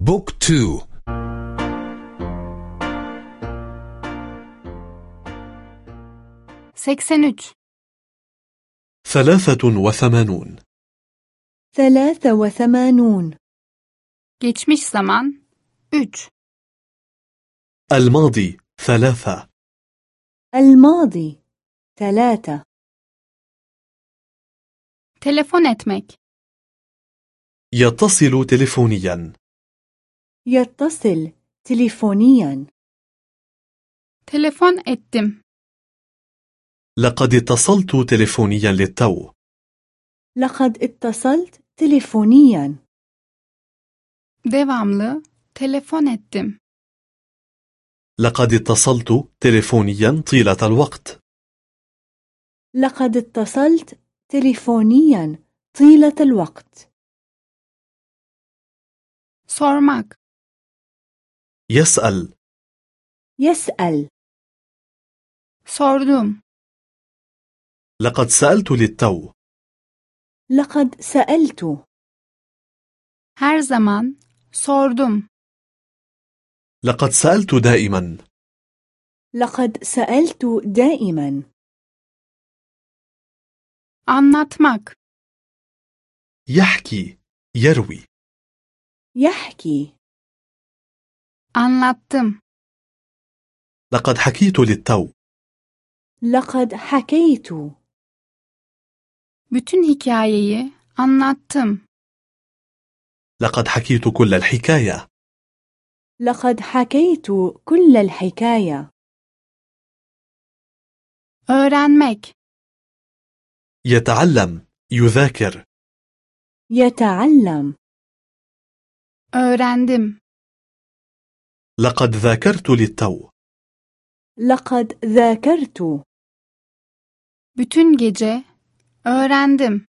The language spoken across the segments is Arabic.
Book two. Seksen üç ثلاثة وثمانون. ثلاثة وثمانون. Geçmiş zaman 3 الماضي ثلاثة. الماضي ثلاثة. Telefon etmek. يتصل تلفونيا يتصل تليفونيا. telefon ettim لقد اتصلت تلفونيا للتو. لقد اتصلت تليفونيا. devamlı telefon ettim لقد اتصلت تلفونيا طيلة الوقت. لقد اتصلت تليفونيا طيلة الوقت. sormak يسأل. يسأل. sordum لقد سألت للتو. لقد سألت. her zaman sordum لقد سألت دائما. لقد سألت دائما. anlatmak يحكي يروي. يحكي. Anlattım. لقد حكيت للتو. لقد حكيت. Bütün hikayeyi anlattım. لقد حكيت كل الحكاية. لقد حكيت كل الحكاية. Öğrenmek. يتعلم يذاكر. يتعلم. Öğrendim. لقد ذاكرت للتو. لقد ذاكرت. Bütün gece öğrendim.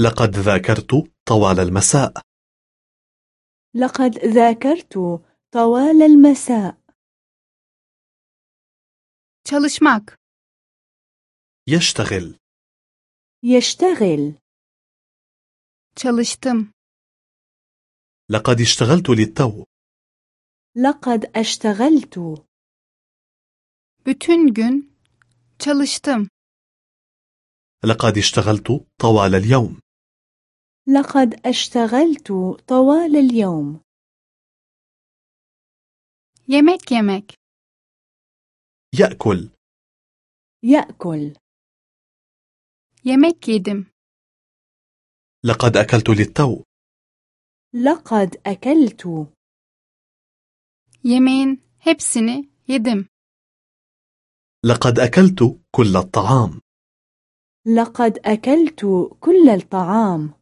لقد ذاكرت طوال المساء. لقد ذاكرت طوال المساء. Çalışmak. يشتغل. يشتغل. Çalıştım. لقد اشتغلت للتو. لقد أشتغلت. Bütün gün çalıştım. لقد اشتغلت طوال اليوم. لقد أشتغلت طوال اليوم. Yemek yemek. يأكل. يأكل. Yemek yedim. لقد أكلت للتو. لقد أكلت. Yemeğin hepsini yedim. لقد أكلت كل الطعام. لقد أكلت كل الطعام.